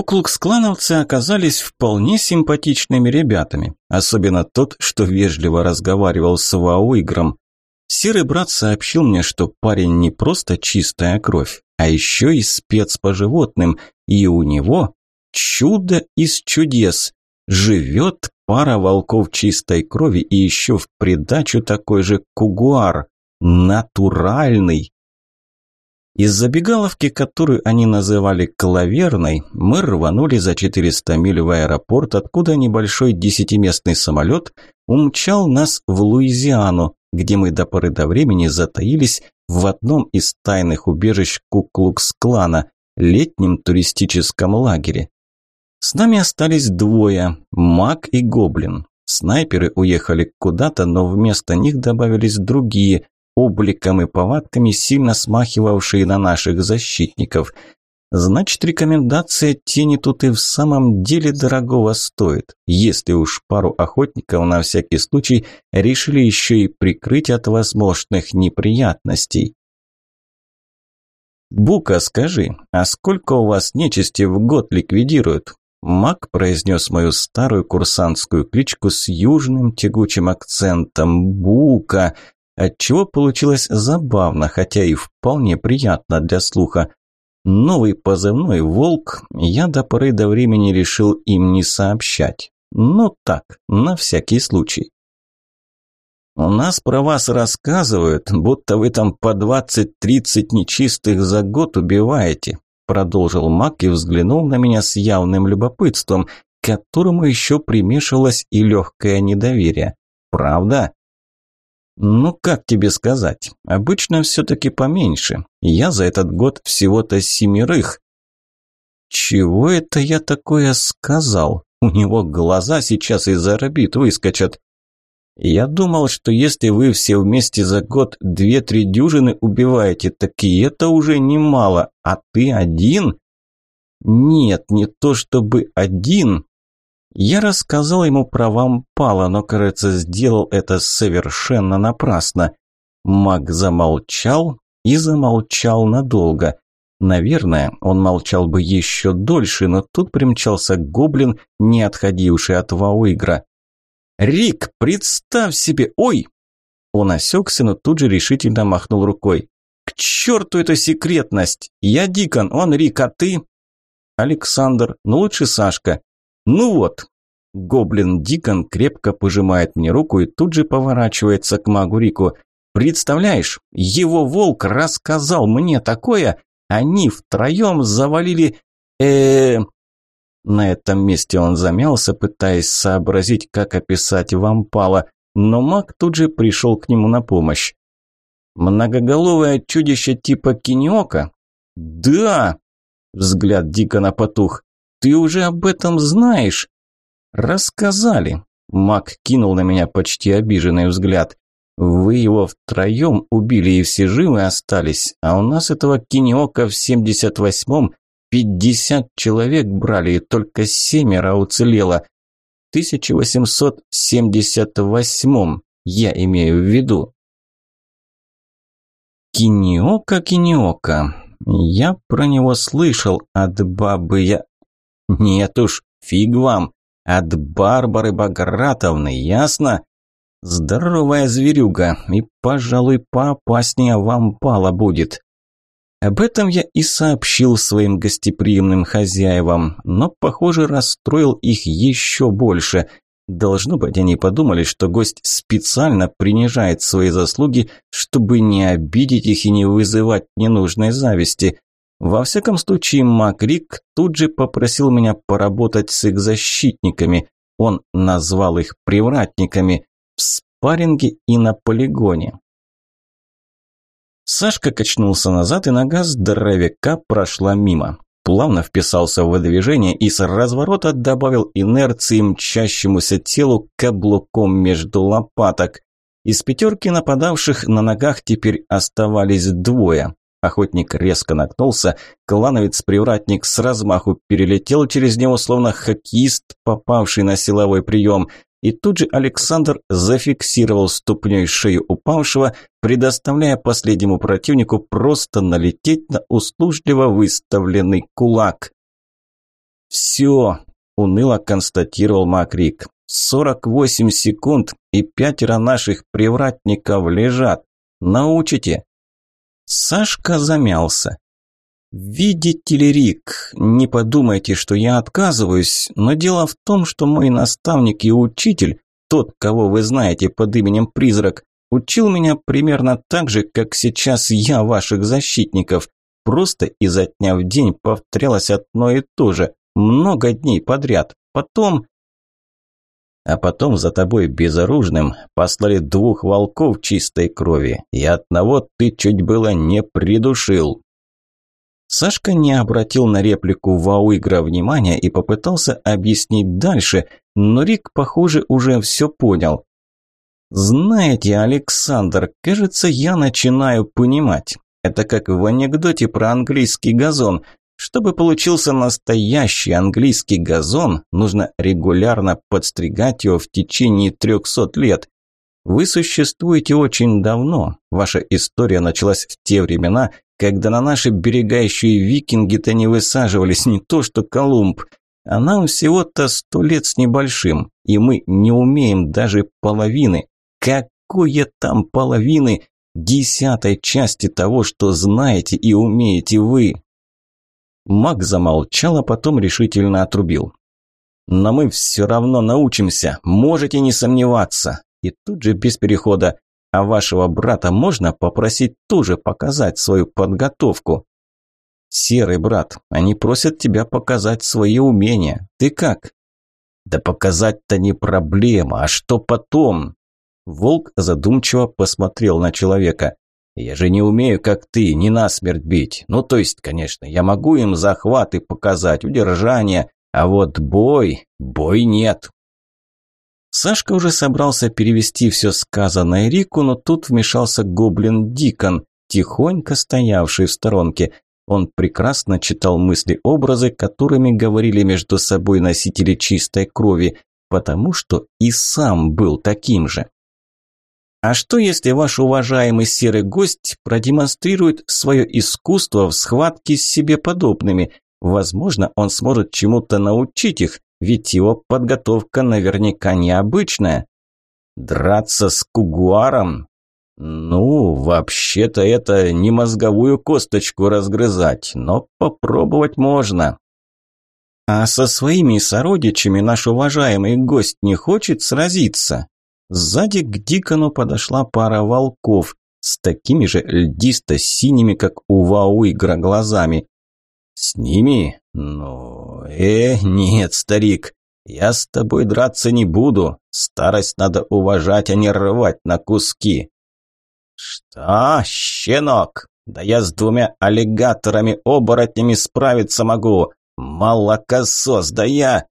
Куклукс-клановцы оказались вполне симпатичными ребятами, особенно тот, что вежливо разговаривал с Вауигром. Серый брат сообщил мне, что парень не просто чистая кровь, а еще и спец по животным, и у него чудо из чудес. Живет пара волков чистой крови и еще в придачу такой же кугуар. Натуральный. Из забегаловки, которую они называли «клаверной», мы рванули за 400 миль в аэропорт, откуда небольшой десятиместный самолет умчал нас в Луизиану, где мы до поры до времени затаились в одном из тайных убежищ Куклукс-клана, летнем туристическом лагере. С нами остались двое – Мак и Гоблин. Снайперы уехали куда-то, но вместо них добавились другие, обликом и повадками, сильно смахивавшие на наших защитников. Значит, рекомендация тени тут и в самом деле дорогого стоит, если уж пару охотников на всякий случай решили еще и прикрыть от возможных неприятностей. «Бука, скажи, а сколько у вас нечисти в год ликвидируют?» Мак произнес мою старую курсантскую кличку с южным тягучим акцентом «Бука», отчего получилось забавно, хотя и вполне приятно для слуха. Новый позывной «Волк» я до поры до времени решил им не сообщать. Ну так, на всякий случай. «У нас про вас рассказывают, будто вы там по двадцать-тридцать нечистых за год убиваете», продолжил Мак и взглянул на меня с явным любопытством, к которому еще примешивалось и легкое недоверие. «Правда?» «Ну, как тебе сказать? Обычно все-таки поменьше. Я за этот год всего-то семерых». «Чего это я такое сказал? У него глаза сейчас из орбит выскочат». «Я думал, что если вы все вместе за год две-три дюжины убиваете, так и это уже немало, а ты один?» «Нет, не то чтобы один, я рассказал ему про вампала, но, кажется, сделал это совершенно напрасно. Маг замолчал и замолчал надолго. Наверное, он молчал бы еще дольше, но тут примчался гоблин, не отходивший от Вауигра. «Рик, представь себе! Ой!» Он осекся, но тут же решительно махнул рукой. «К черту эту секретность! Я Дикон, он Рик, а ты?» «Александр, ну лучше Сашка. «Ну вот». Гоблин Дикон крепко пожимает мне руку и тут же поворачивается к магу Рику. «Представляешь, его волк рассказал мне такое, они втроем завалили... э, На этом месте он замялся, пытаясь сообразить, как описать вампала, но маг тут же пришел к нему на помощь. «Многоголовое чудище типа киниока?» «Да!» Взгляд Дикона потух. Ты уже об этом знаешь?» «Рассказали». Мак кинул на меня почти обиженный взгляд. «Вы его втроем убили и все живы остались, а у нас этого кинеока в семьдесят восьмом пятьдесят человек брали, и только семеро уцелело. В 1878 я имею в виду». Кинеока, Кинеока. Я про него слышал от бабы я... «Нет уж, фиг вам. От Барбары Багратовны, ясно? Здоровая зверюга, и, пожалуй, поопаснее вам пала будет». Об этом я и сообщил своим гостеприимным хозяевам, но, похоже, расстроил их еще больше. Должно быть, они подумали, что гость специально принижает свои заслуги, чтобы не обидеть их и не вызывать ненужной зависти. Во всяком случае, Макрик тут же попросил меня поработать с их защитниками. Он назвал их привратниками в спарринге и на полигоне. Сашка качнулся назад, и нога здоровяка прошла мимо. Плавно вписался в движение и с разворота добавил инерции мчащемуся телу каблуком между лопаток. Из пятерки нападавших на ногах теперь оставались двое. Охотник резко нагнулся, клановец-привратник с размаху перелетел через него, словно хоккеист, попавший на силовой прием. И тут же Александр зафиксировал ступней шею упавшего, предоставляя последнему противнику просто налететь на услужливо выставленный кулак. «Все», – уныло констатировал Макрик. «Сорок восемь секунд, и пятеро наших привратников лежат. Научите?» Сашка замялся. «Видите ли, Рик, не подумайте, что я отказываюсь, но дело в том, что мой наставник и учитель, тот, кого вы знаете под именем Призрак, учил меня примерно так же, как сейчас я ваших защитников. Просто изо дня в день повторялось одно и то же, много дней подряд. Потом... А потом за тобой безоружным послали двух волков чистой крови, и одного ты чуть было не придушил. Сашка не обратил на реплику Вауигра внимания и попытался объяснить дальше, но Рик, похоже, уже все понял. «Знаете, Александр, кажется, я начинаю понимать. Это как в анекдоте про английский газон. Чтобы получился настоящий английский газон, нужно регулярно подстригать его в течение 300 лет. Вы существуете очень давно. Ваша история началась в те времена, когда на наши берега еще и викинги-то не высаживались, не то что Колумб. А нам всего-то сто лет с небольшим, и мы не умеем даже половины. Какое там половины? Десятой части того, что знаете и умеете вы. Маг замолчал, а потом решительно отрубил. «Но мы все равно научимся, можете не сомневаться». И тут же без перехода. «А вашего брата можно попросить тоже показать свою подготовку?» «Серый брат, они просят тебя показать свои умения. Ты как?» «Да показать-то не проблема, а что потом?» Волк задумчиво посмотрел на человека. Я же не умею, как ты, не насмерть бить. Ну, то есть, конечно, я могу им захваты показать, удержание, а вот бой, бой нет. Сашка уже собрался перевести все сказанное Рику, но тут вмешался гоблин Дикон, тихонько стоявший в сторонке. Он прекрасно читал мысли-образы, которыми говорили между собой носители чистой крови, потому что и сам был таким же. А что, если ваш уважаемый серый гость продемонстрирует свое искусство в схватке с себе подобными? Возможно, он сможет чему-то научить их, ведь его подготовка наверняка необычная. Драться с кугуаром? Ну, вообще-то это не мозговую косточку разгрызать, но попробовать можно. А со своими сородичами наш уважаемый гость не хочет сразиться? Сзади к Дикону подошла пара волков с такими же льдисто-синими, как у Вауигра, глазами. «С ними? Ну, э, нет, старик, я с тобой драться не буду. Старость надо уважать, а не рвать на куски». «Что, щенок? Да я с двумя аллигаторами-оборотнями справиться могу. Молокосос, да я...»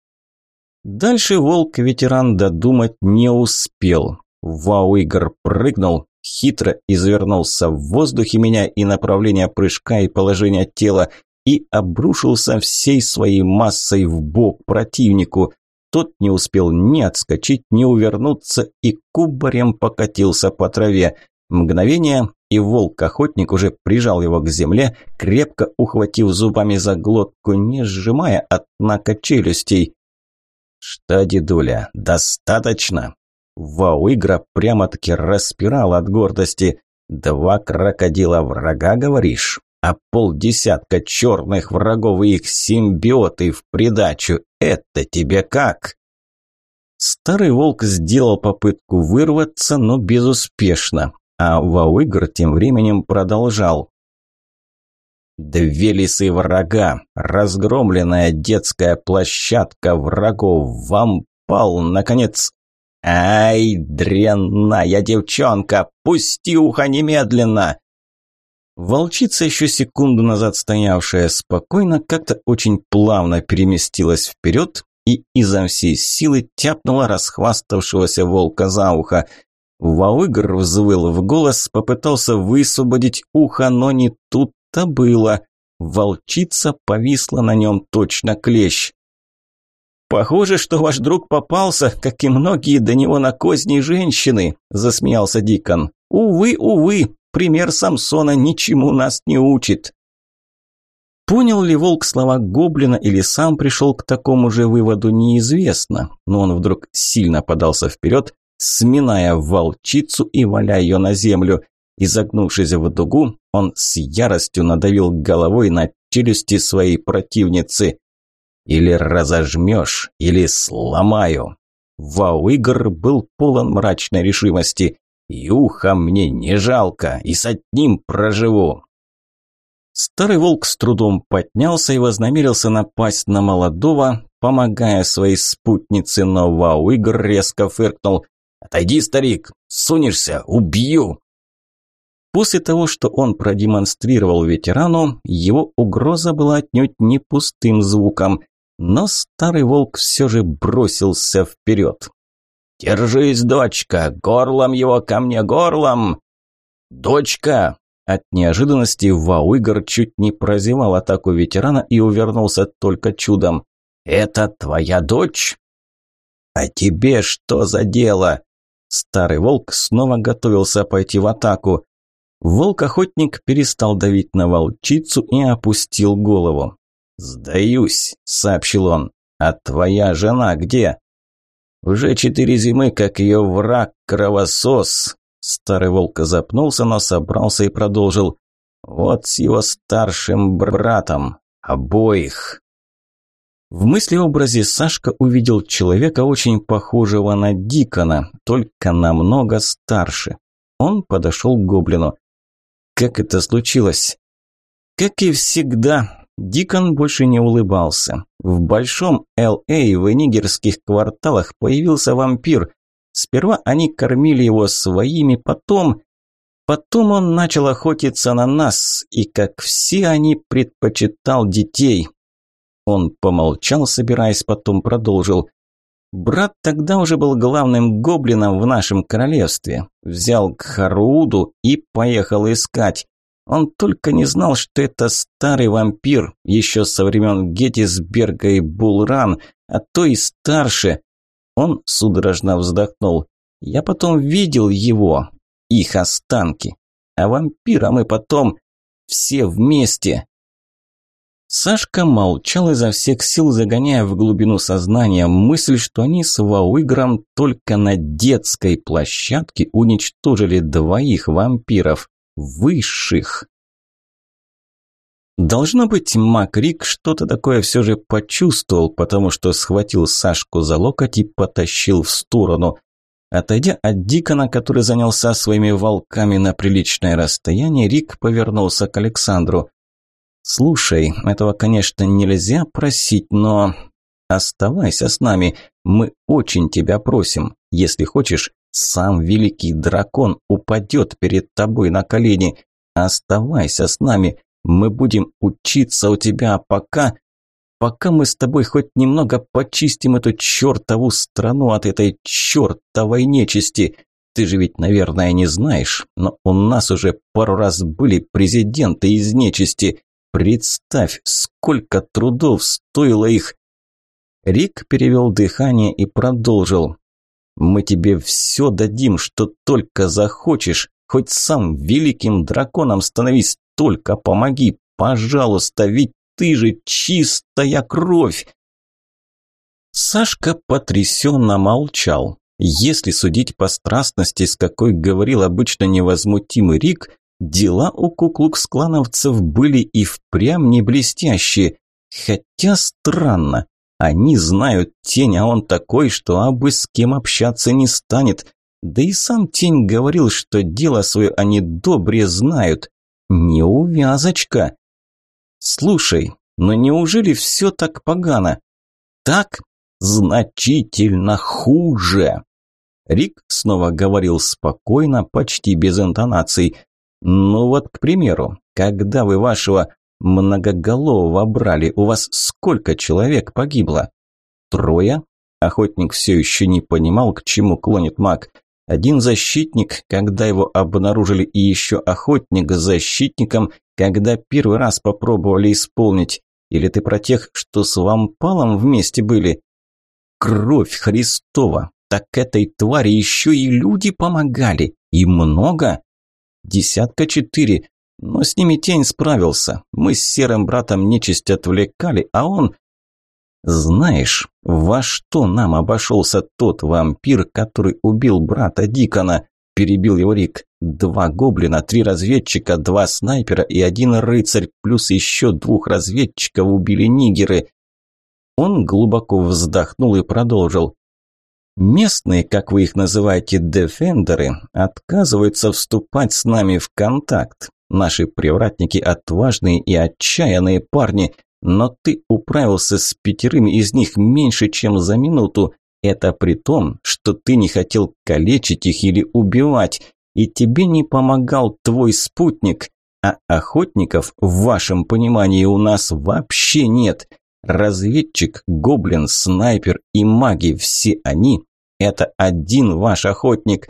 Дальше волк-ветеран додумать не успел. Вау-игр прыгнул, хитро извернулся в воздухе, меня и направление прыжка, и положение тела, и обрушился всей своей массой в бок противнику. Тот не успел ни отскочить, ни увернуться и кубарем покатился по траве. Мгновение, и волк-охотник уже прижал его к земле, крепко ухватив зубами за глотку, не сжимая, однако, челюстей. «Что, дедуля, достаточно?» Вау-игра прямо-таки распирал от гордости. «Два крокодила врага, говоришь? А полдесятка черных врагов и их симбиоты в придачу. Это тебе как?» Старый волк сделал попытку вырваться, но безуспешно. А Вауигр тем временем продолжал. Две лисы врага, разгромленная детская площадка врагов, вампал, наконец... Ай, дрянная девчонка, пусти ухо немедленно! Волчица, еще секунду назад стоявшая спокойно, как-то очень плавно переместилась вперед и изо всей силы тяпнула расхваставшегося волка за ухо. Вауигр взвыл в голос, попытался высвободить ухо, но не тут это было. Волчица повисла на нем точно клещ. «Похоже, что ваш друг попался, как и многие до него на козни женщины», – засмеялся Дикон. «Увы, увы, пример Самсона ничему нас не учит». Понял ли волк слова гоблина или сам пришел к такому же выводу, неизвестно, но он вдруг сильно подался вперед, сминая волчицу и валяя ее на землю. Изогнувшись в дугу, он с яростью надавил головой на челюсти своей противницы. «Или разожмешь, или сломаю». Вауигр был полон мрачной решимости. «Юха мне не жалко, и с одним проживу». Старый волк с трудом поднялся и вознамерился напасть на молодого, помогая своей спутнице, но Вауигр резко фыркнул. «Отойди, старик! Сунешься! Убью!» После того, что он продемонстрировал ветерану, его угроза была отнюдь не пустым звуком, но старый волк все же бросился вперед. «Держись, дочка! Горлом его ко мне, горлом!» «Дочка!» От неожиданности Вауигр чуть не прозевал атаку ветерана и увернулся только чудом. «Это твоя дочь?» «А тебе что за дело?» Старый волк снова готовился пойти в атаку. Волк-охотник перестал давить на волчицу и опустил голову. «Сдаюсь», – сообщил он. «А твоя жена где?» «Уже четыре зимы, как ее враг, кровосос». Старый волк запнулся, но собрался и продолжил. «Вот с его старшим братом. Обоих». В мыслеобразе Сашка увидел человека, очень похожего на Дикона, только намного старше. Он подошел к гоблину. Как это случилось? Как и всегда, Дикон больше не улыбался. В большом Л.А. в нигерских кварталах появился вампир. Сперва они кормили его своими, потом... Потом он начал охотиться на нас, и, как все они, предпочитал детей. Он помолчал, собираясь, потом продолжил. Брат тогда уже был главным гоблином в нашем королевстве. Взял к Харуду и поехал искать. Он только не знал, что это старый вампир, еще со времен Геттисберга и Булран, а то и старше. Он судорожно вздохнул. Я потом видел его, их останки. А вампира мы потом все вместе. Сашка молчал изо всех сил, загоняя в глубину сознания мысль, что они с Вауигром только на детской площадке уничтожили двоих вампиров, высших. Должно быть, Макрик что-то такое все же почувствовал, потому что схватил Сашку за локоть и потащил в сторону. Отойдя от Дикона, который занялся своими волками на приличное расстояние, Рик повернулся к Александру – «Слушай, этого, конечно, нельзя просить, но...» «Оставайся с нами, мы очень тебя просим. Если хочешь, сам великий дракон упадет перед тобой на колени. Оставайся с нами, мы будем учиться у тебя, пока... Пока мы с тобой хоть немного почистим эту чертову страну от этой чертовой нечисти. Ты же ведь, наверное, не знаешь, но у нас уже пару раз были президенты из нечисти. Представь, сколько трудов стоило их. Рик перевел дыхание и продолжил. Мы тебе все дадим, что только захочешь. Хоть сам великим драконом становись, только помоги, пожалуйста, ведь ты же чистая кровь. Сашка потрясенно молчал. Если судить по страстности, с какой говорил обычно невозмутимый Рик, Дела у куклукс-клановцев были и впрямь не блестящие. Хотя странно, они знают тень, а он такой, что абы с кем общаться не станет. Да и сам тень говорил, что дело свое они добре знают. Неувязочка. Слушай, но неужели все так погано? Так значительно хуже. Рик снова говорил спокойно, почти без интонаций. Ну вот, к примеру, когда вы вашего многоголового брали, у вас сколько человек погибло? Трое? Охотник все еще не понимал, к чему клонит маг. Один защитник, когда его обнаружили, и еще охотник с защитником, когда первый раз попробовали исполнить. Или ты про тех, что с вампалом вместе были? Кровь Христова! Так этой твари еще и люди помогали. И много? Десятка четыре. Но с ними тень справился. Мы с серым братом нечисть отвлекали, а он... Знаешь, во что нам обошелся тот вампир, который убил брата Дикона? Перебил его Рик. Два гоблина, три разведчика, два снайпера и один рыцарь, плюс еще двух разведчиков убили нигеры. Он глубоко вздохнул и продолжил. Местные, как вы их называете, дефендеры, отказываются вступать с нами в контакт. Наши привратники отважные и отчаянные парни, но ты управился с пятерыми из них меньше, чем за минуту. Это при том, что ты не хотел калечить их или убивать, и тебе не помогал твой спутник. А охотников, в вашем понимании, у нас вообще нет. Разведчик, гоблин, снайпер и маги – все они – это один ваш охотник.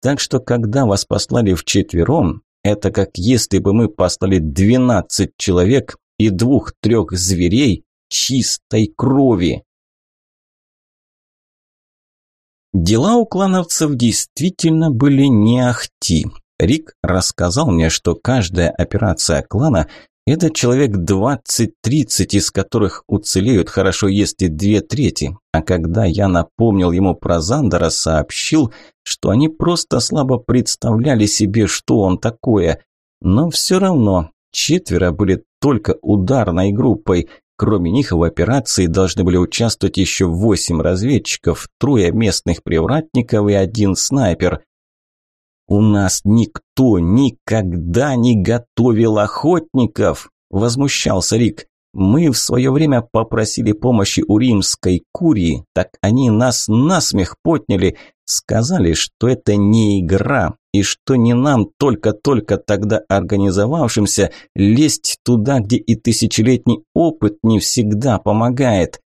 Так что, когда вас послали вчетвером, это как если бы мы послали 12 человек и двух-трех зверей чистой крови. Дела у клановцев действительно были не ахти. Рик рассказал мне, что каждая операция клана – это человек 20-30, из которых уцелеют хорошо, если две трети. А когда я напомнил ему про Зандера, сообщил, что они просто слабо представляли себе, что он такое. Но все равно четверо были только ударной группой. Кроме них в операции должны были участвовать еще восемь разведчиков, трое местных привратников и один снайпер. «У нас никто никогда не готовил охотников!» – возмущался Рик. «Мы в свое время попросили помощи у римской курии, так они нас насмех подняли, сказали, что это не игра, и что не нам, только-только тогда организовавшимся, лезть туда, где и тысячелетний опыт не всегда помогает.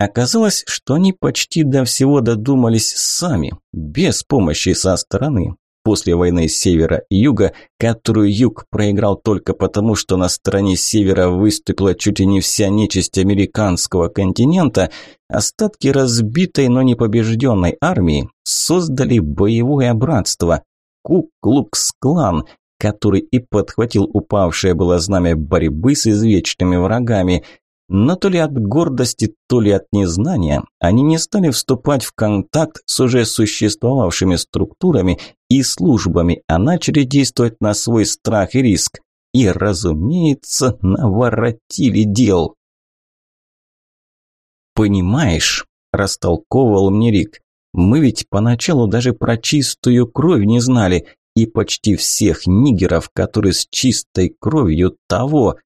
Оказалось, что они почти до всего додумались сами, без помощи со стороны. После войны севера и юга, которую юг проиграл только потому, что на стороне севера выступила чуть ли не вся нечисть американского континента, остатки разбитой, но не побежденной армии создали боевое братство – Ку-Клукс-Клан, который и подхватил упавшее было знамя борьбы с извечными врагами – но то ли от гордости, то ли от незнания они не стали вступать в контакт с уже существовавшими структурами и службами, а начали действовать на свой страх и риск. И, разумеется, наворотили дел. «Понимаешь», – растолковывал мне Рик, – «мы ведь поначалу даже про чистую кровь не знали, и почти всех нигеров, которые с чистой кровью того,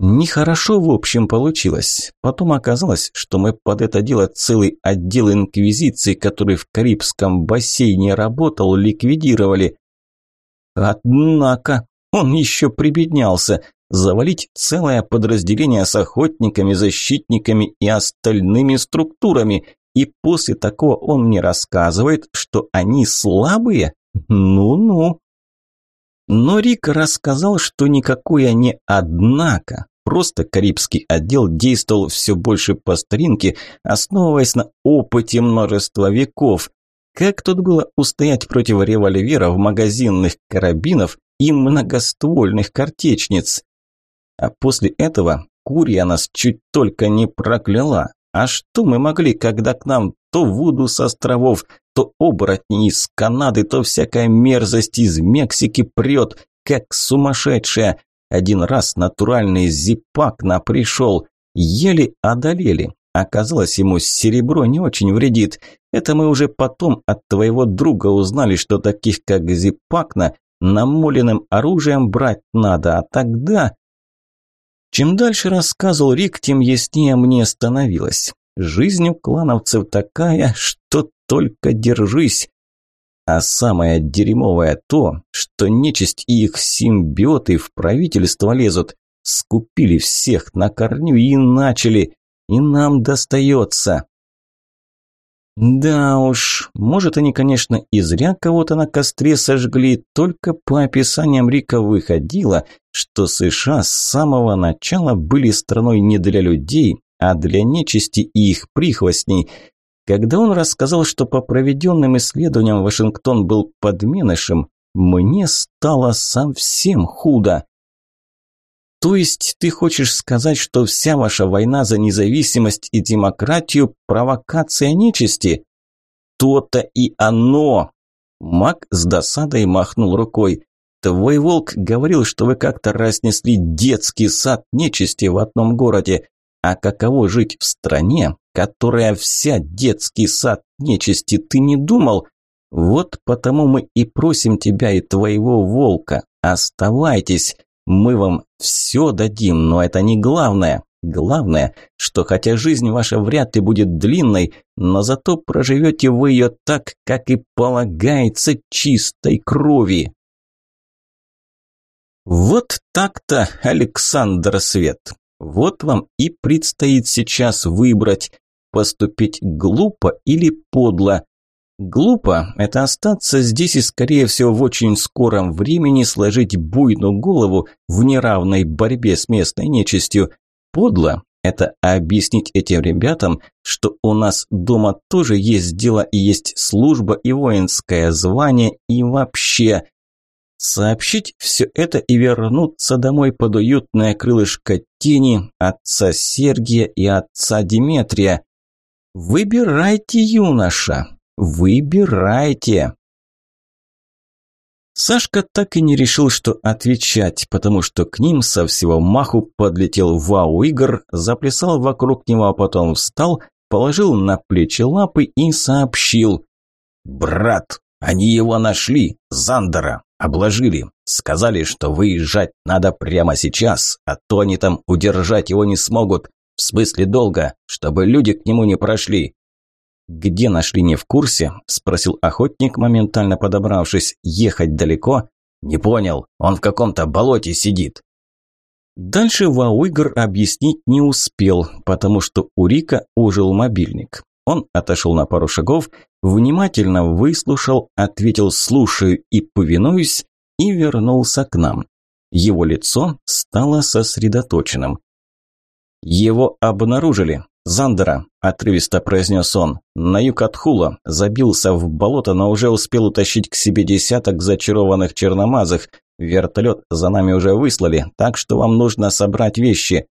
Нехорошо, в общем, получилось. Потом оказалось, что мы под это дело целый отдел инквизиции, который в Карибском бассейне работал, ликвидировали. Однако он еще прибеднялся. Завалить целое подразделение с охотниками, защитниками и остальными структурами. И после такого он мне рассказывает, что они слабые? Ну-ну. Но Рик рассказал, что никакое не «однако». Просто Карибский отдел действовал все больше по старинке, основываясь на опыте множества веков. Как тут было устоять против револьверов, магазинных карабинов и многоствольных картечниц? А после этого Курия нас чуть только не прокляла. А что мы могли, когда к нам то Вуду с островов, то оборотни из Канады, то всякая мерзость из Мексики прет, как сумасшедшая. Один раз натуральный зипак на пришел. Еле одолели. Оказалось, ему серебро не очень вредит. Это мы уже потом от твоего друга узнали, что таких, как Зипакна, намоленным оружием брать надо. А тогда... Чем дальше рассказывал Рик, тем яснее мне становилось. Жизнь у клановцев такая, что только держись. А самое дерьмовое то, что нечисть и их симбиоты в правительство лезут. Скупили всех на корню и начали. И нам достается. Да уж, может они, конечно, и зря кого-то на костре сожгли, только по описаниям Рика выходило, что США с самого начала были страной не для людей, а для нечисти и их прихвостней. Когда он рассказал, что по проведенным исследованиям Вашингтон был подменышем, мне стало совсем худо. То есть ты хочешь сказать, что вся ваша война за независимость и демократию – провокация нечисти? То-то и оно! Мак с досадой махнул рукой. Твой волк говорил, что вы как-то разнесли детский сад нечисти в одном городе. А каково жить в стране, которая вся детский сад нечисти, ты не думал? Вот потому мы и просим тебя и твоего волка. Оставайтесь, мы вам все дадим, но это не главное. Главное, что хотя жизнь ваша вряд ли будет длинной, но зато проживете вы ее так, как и полагается чистой крови. Вот так-то, Александр Свет. Вот вам и предстоит сейчас выбрать, поступить глупо или подло. Глупо – это остаться здесь и, скорее всего, в очень скором времени сложить буйную голову в неравной борьбе с местной нечистью. Подло – это объяснить этим ребятам, что у нас дома тоже есть дело и есть служба и воинское звание и вообще – сообщить все это и вернуться домой под уютное крылышко тени отца Сергия и отца Диметрия. Выбирайте, юноша, выбирайте. Сашка так и не решил, что отвечать, потому что к ним со всего маху подлетел Вау-Игр, заплясал вокруг него, а потом встал, положил на плечи лапы и сообщил. «Брат, они его нашли, Зандера, обложили. Сказали, что выезжать надо прямо сейчас, а то они там удержать его не смогут. В смысле долго, чтобы люди к нему не прошли. «Где нашли, не в курсе?» – спросил охотник, моментально подобравшись. «Ехать далеко?» «Не понял, он в каком-то болоте сидит». Дальше Вауигр объяснить не успел, потому что у Рика ожил мобильник. Он отошел на пару шагов, внимательно выслушал, ответил «слушаю и повинуюсь» и вернулся к нам. Его лицо стало сосредоточенным. «Его обнаружили. Зандера», – отрывисто произнес он. «На юг от Хула. Забился в болото, но уже успел утащить к себе десяток зачарованных черномазых. Вертолет за нами уже выслали, так что вам нужно собрать вещи».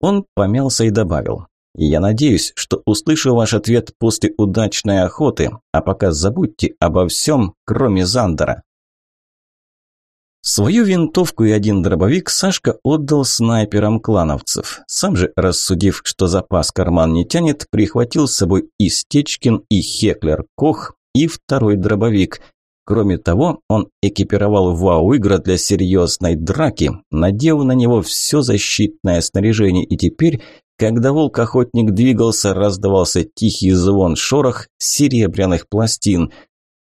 Он помялся и добавил. Я надеюсь, что услышу ваш ответ после удачной охоты, а пока забудьте обо всем, кроме Зандера. Свою винтовку и один дробовик Сашка отдал снайперам клановцев. Сам же, рассудив, что запас карман не тянет, прихватил с собой и Стечкин, и Хеклер Кох, и второй дробовик. Кроме того, он экипировал вау-игра для серьезной драки, надев на него все защитное снаряжение и теперь когда волк-охотник двигался, раздавался тихий звон шорох серебряных пластин.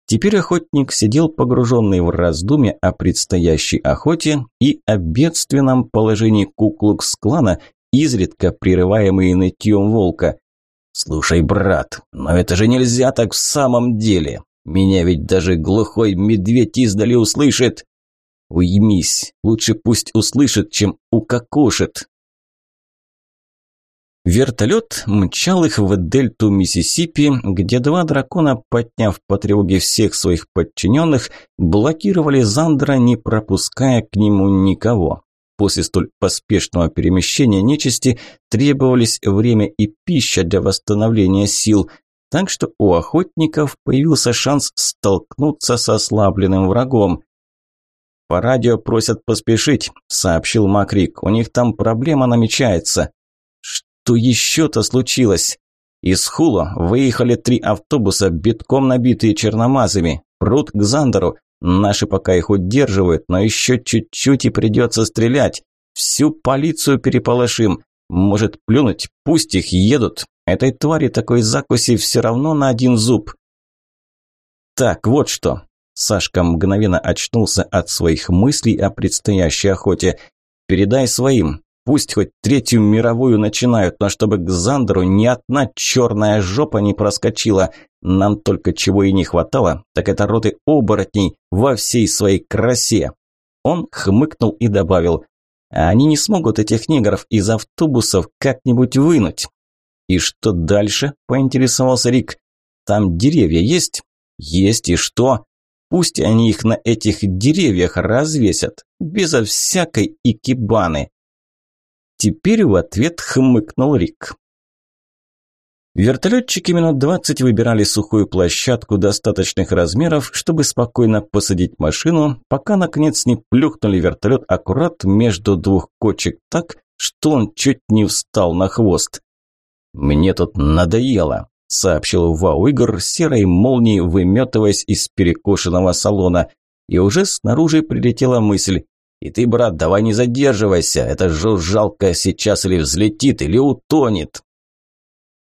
Теперь охотник сидел погруженный в раздумья о предстоящей охоте и о бедственном положении куклукс-клана, изредка прерываемый нытьем волка. «Слушай, брат, но это же нельзя так в самом деле. Меня ведь даже глухой медведь издали услышит». «Уймись, лучше пусть услышит, чем укокошит», Вертолет мчал их в дельту Миссисипи, где два дракона, подняв по тревоге всех своих подчиненных, блокировали Зандра, не пропуская к нему никого. После столь поспешного перемещения нечисти требовались время и пища для восстановления сил, так что у охотников появился шанс столкнуться со ослабленным врагом. «По радио просят поспешить», – сообщил Макрик. «У них там проблема намечается». Что еще-то случилось? Из Хула выехали три автобуса, битком набитые черномазами. Прут к Зандеру. Наши пока их удерживают, но еще чуть-чуть и придется стрелять. Всю полицию переполошим. Может плюнуть, пусть их едут. Этой твари такой закуси все равно на один зуб. Так, вот что. Сашка мгновенно очнулся от своих мыслей о предстоящей охоте. «Передай своим, Пусть хоть третью мировую начинают, но чтобы к Зандеру ни одна черная жопа не проскочила. Нам только чего и не хватало, так это роты оборотней во всей своей красе. Он хмыкнул и добавил, они не смогут этих негров из автобусов как-нибудь вынуть. И что дальше? Поинтересовался Рик. Там деревья есть? Есть и что? Пусть они их на этих деревьях развесят, безо всякой икебаны. Теперь в ответ хмыкнул Рик. Вертолетчики минут двадцать выбирали сухую площадку достаточных размеров, чтобы спокойно посадить машину, пока наконец не плюхнули вертолет аккурат между двух кочек так, что он чуть не встал на хвост. «Мне тут надоело», – сообщил Вау серой молнией, выметываясь из перекошенного салона. И уже снаружи прилетела мысль. «И ты, брат, давай не задерживайся, это жужжалка сейчас или взлетит, или утонет».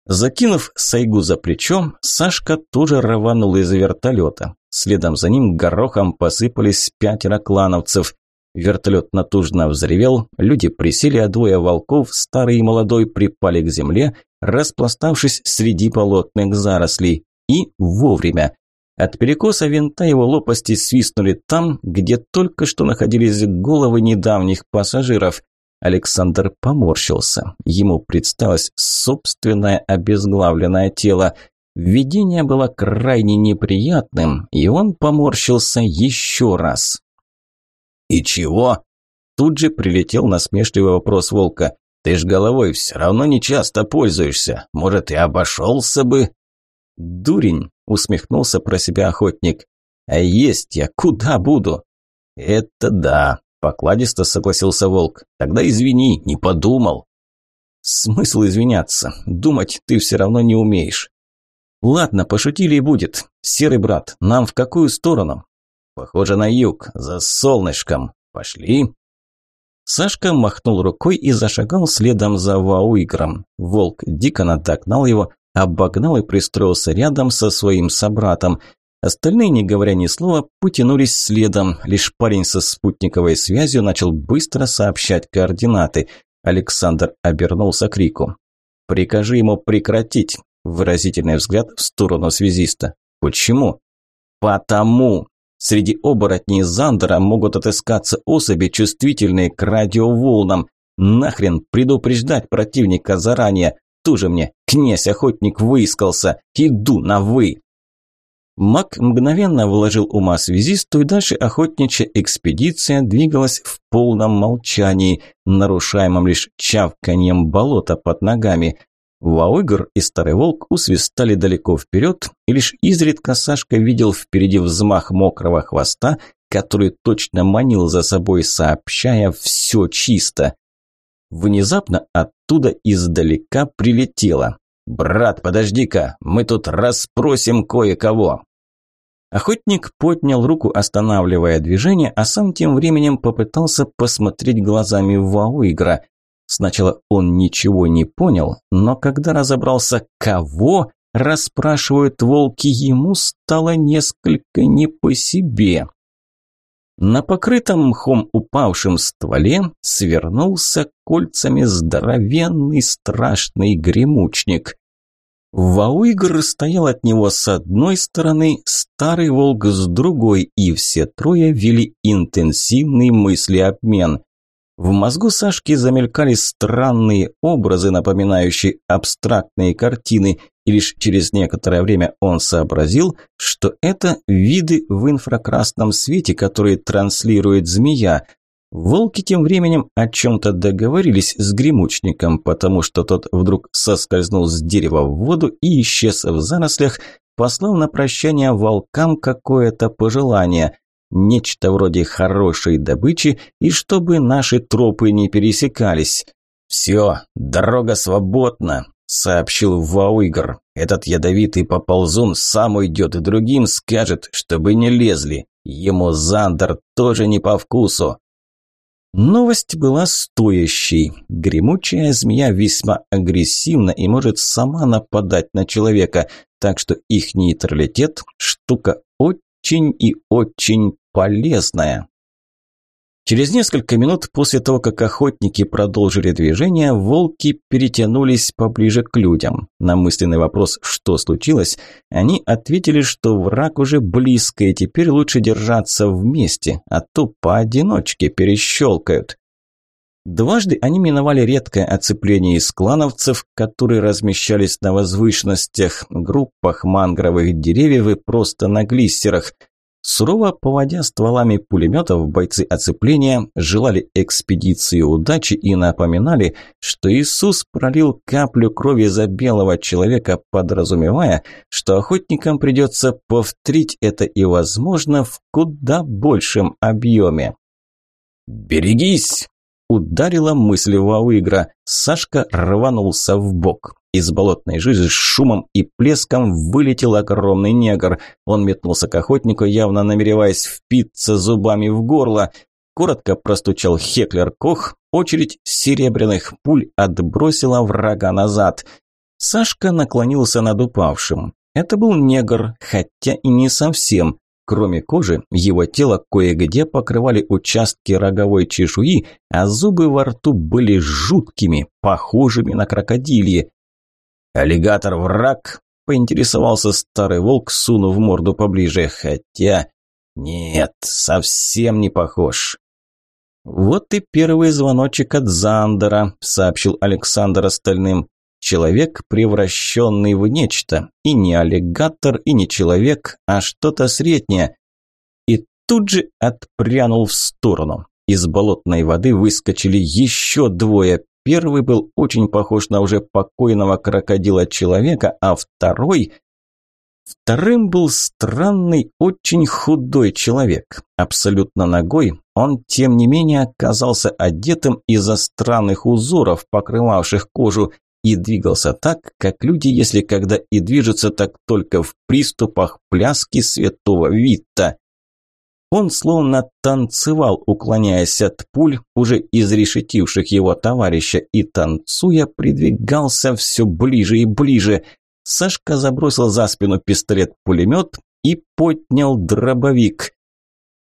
Закинув Сайгу за плечо, Сашка тоже рванул из вертолета. Следом за ним горохом посыпались пятеро клановцев. Вертолет натужно взревел, люди присели, а двое волков, старый и молодой, припали к земле, распластавшись среди болотных зарослей. И вовремя. От перекоса винта его лопасти свистнули там, где только что находились головы недавних пассажиров. Александр поморщился. Ему представилось собственное обезглавленное тело. Видение было крайне неприятным, и он поморщился еще раз. «И чего?» Тут же прилетел насмешливый вопрос волка. «Ты ж головой все равно не часто пользуешься. Может, и обошелся бы?» «Дурень!» – усмехнулся про себя охотник. «А есть я куда буду?» «Это да!» Покладисто согласился волк. Тогда извини, не подумал. Смысл извиняться. Думать ты все равно не умеешь. Ладно, пошутили и будет. Серый брат, нам в какую сторону? Похоже на юг, за солнышком. Пошли. Сашка махнул рукой и зашагал следом за Вауигром. Волк дико надогнал его, обогнал и пристроился рядом со своим собратом. Остальные, не говоря ни слова, потянулись следом. Лишь парень со спутниковой связью начал быстро сообщать координаты. Александр обернулся к Рику. «Прикажи ему прекратить!» Выразительный взгляд в сторону связиста. «Почему?» «Потому!» Среди оборотней Зандера могут отыскаться особи, чувствительные к радиоволнам. Нахрен предупреждать противника заранее. Тоже мне князь-охотник выискался. Иду на «вы». Мак мгновенно вложил ума связисту, и дальше охотничья экспедиция двигалась в полном молчании, нарушаемом лишь чавканьем болота под ногами. Вауигр и Старый Волк усвистали далеко вперед, и лишь изредка Сашка видел впереди взмах мокрого хвоста, который точно манил за собой, сообщая «все чисто». Внезапно оттуда издалека прилетело. «Брат, подожди-ка, мы тут расспросим кое-кого». Охотник поднял руку, останавливая движение, а сам тем временем попытался посмотреть глазами в Вауигра. Сначала он ничего не понял, но когда разобрался, кого расспрашивают волки, ему стало несколько не по себе. На покрытом мхом упавшем стволе свернулся кольцами здоровенный страшный гремучник. Вауигр стоял от него с одной стороны, старый волк с другой, и все трое вели интенсивный мыслеобмен. В мозгу Сашки замелькали странные образы, напоминающие абстрактные картины, и лишь через некоторое время он сообразил, что это виды в инфракрасном свете, которые транслирует змея – Волки тем временем о чем-то договорились с гремучником, потому что тот вдруг соскользнул с дерева в воду и исчез в зарослях, послал на прощание волкам какое-то пожелание, нечто вроде хорошей добычи и чтобы наши тропы не пересекались. «Все, дорога свободна», – сообщил Вауигр. «Этот ядовитый поползун сам уйдет и другим скажет, чтобы не лезли. Ему Зандер тоже не по вкусу. Новость была стоящей. Гремучая змея весьма агрессивна и может сама нападать на человека, так что их нейтралитет – штука очень и очень полезная. Через несколько минут после того, как охотники продолжили движение, волки перетянулись поближе к людям. На мысленный вопрос «что случилось?», они ответили, что враг уже близко и теперь лучше держаться вместе, а то поодиночке перещелкают. Дважды они миновали редкое оцепление из клановцев, которые размещались на возвышенностях, группах мангровых деревьев и просто на глиссерах – Сурово поводя стволами пулеметов, бойцы оцепления желали экспедиции удачи и напоминали, что Иисус пролил каплю крови за белого человека, подразумевая, что охотникам придется повторить это и, возможно, в куда большем объеме. «Берегись!» – ударила мысль Вауигра. Сашка рванулся в бок. Из болотной жижи с шумом и плеском вылетел огромный негр. Он метнулся к охотнику, явно намереваясь впиться зубами в горло. Коротко простучал Хеклер Кох, очередь серебряных пуль отбросила врага назад. Сашка наклонился над упавшим. Это был негр, хотя и не совсем. Кроме кожи, его тело кое-где покрывали участки роговой чешуи, а зубы во рту были жуткими, похожими на крокодильи. «Аллигатор враг?» – поинтересовался старый волк, сунув морду поближе. «Хотя... нет, совсем не похож». «Вот и первый звоночек от Зандера», – сообщил Александр остальным. «Человек, превращенный в нечто. И не аллигатор, и не человек, а что-то среднее». И тут же отпрянул в сторону. Из болотной воды выскочили еще двое, Первый был очень похож на уже покойного крокодила-человека, а второй... Вторым был странный, очень худой человек. Абсолютно ногой, он, тем не менее, оказался одетым из-за странных узоров, покрывавших кожу, и двигался так, как люди, если когда и движутся, так только в приступах пляски святого Витта. Он словно танцевал, уклоняясь от пуль, уже изрешетивших его товарища, и, танцуя, придвигался все ближе и ближе. Сашка забросил за спину пистолет-пулемет и поднял дробовик.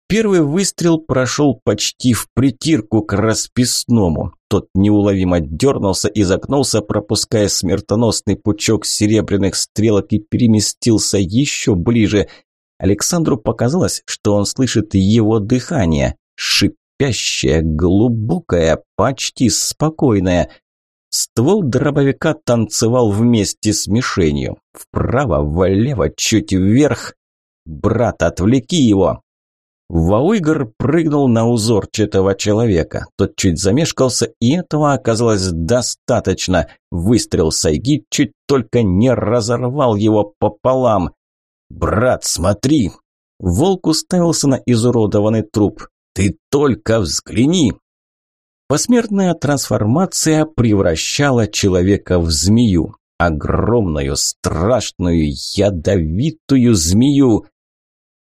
Первый выстрел прошел почти в притирку к расписному. Тот неуловимо дернулся и загнулся, пропуская смертоносный пучок серебряных стрелок и переместился еще ближе – Александру показалось, что он слышит его дыхание, шипящее, глубокое, почти спокойное. Ствол дробовика танцевал вместе с мишенью. Вправо, влево, чуть вверх. «Брат, отвлеки его!» Вауигр прыгнул на узорчатого человека. Тот чуть замешкался, и этого оказалось достаточно. Выстрел Сайги чуть только не разорвал его пополам. «Брат, смотри!» Волк уставился на изуродованный труп. «Ты только взгляни!» Посмертная трансформация превращала человека в змею. Огромную, страшную, ядовитую змею.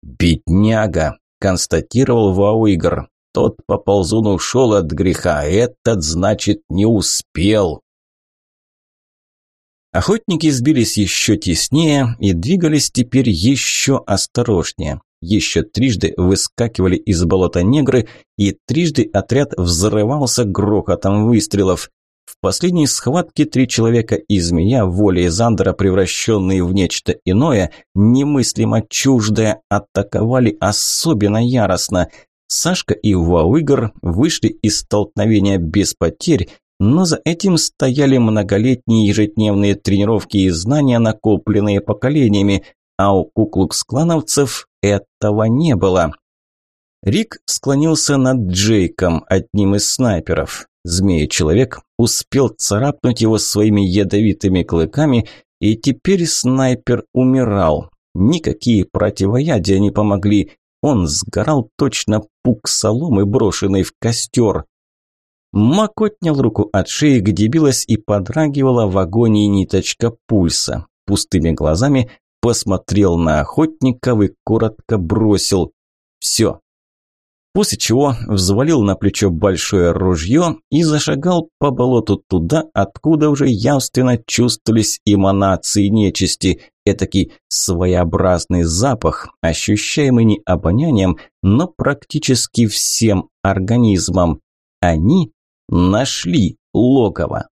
«Бедняга!» – констатировал Вауигр. «Тот по ползуну ушел от греха, этот, значит, не успел!» Охотники сбились еще теснее и двигались теперь еще осторожнее. Еще трижды выскакивали из болота негры, и трижды отряд взрывался грохотом выстрелов. В последней схватке три человека и змея, волей Зандера, превращенные в нечто иное, немыслимо чуждое, атаковали особенно яростно. Сашка и Вауигр вышли из столкновения без потерь, но за этим стояли многолетние ежедневные тренировки и знания, накопленные поколениями, а у куклукс-клановцев этого не было. Рик склонился над Джейком, одним из снайперов. Змея-человек успел царапнуть его своими ядовитыми клыками, и теперь снайпер умирал. Никакие противоядия не помогли. Он сгорал точно пук соломы, брошенный в костер. Мак отнял руку от шеи, где билась и подрагивала в агонии ниточка пульса. Пустыми глазами посмотрел на охотников и коротко бросил «Все». После чего взвалил на плечо большое ружье и зашагал по болоту туда, откуда уже явственно чувствовались эманации нечисти, этакий своеобразный запах, ощущаемый не обонянием, но практически всем организмом. Они нашли логово.